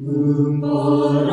Numărare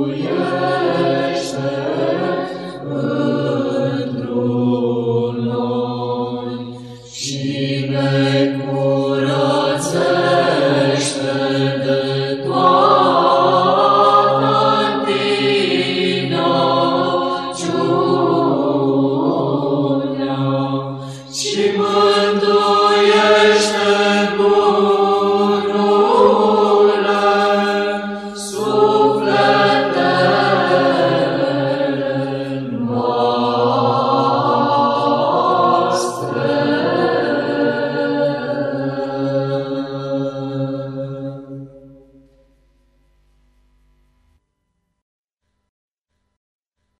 curățește de tot.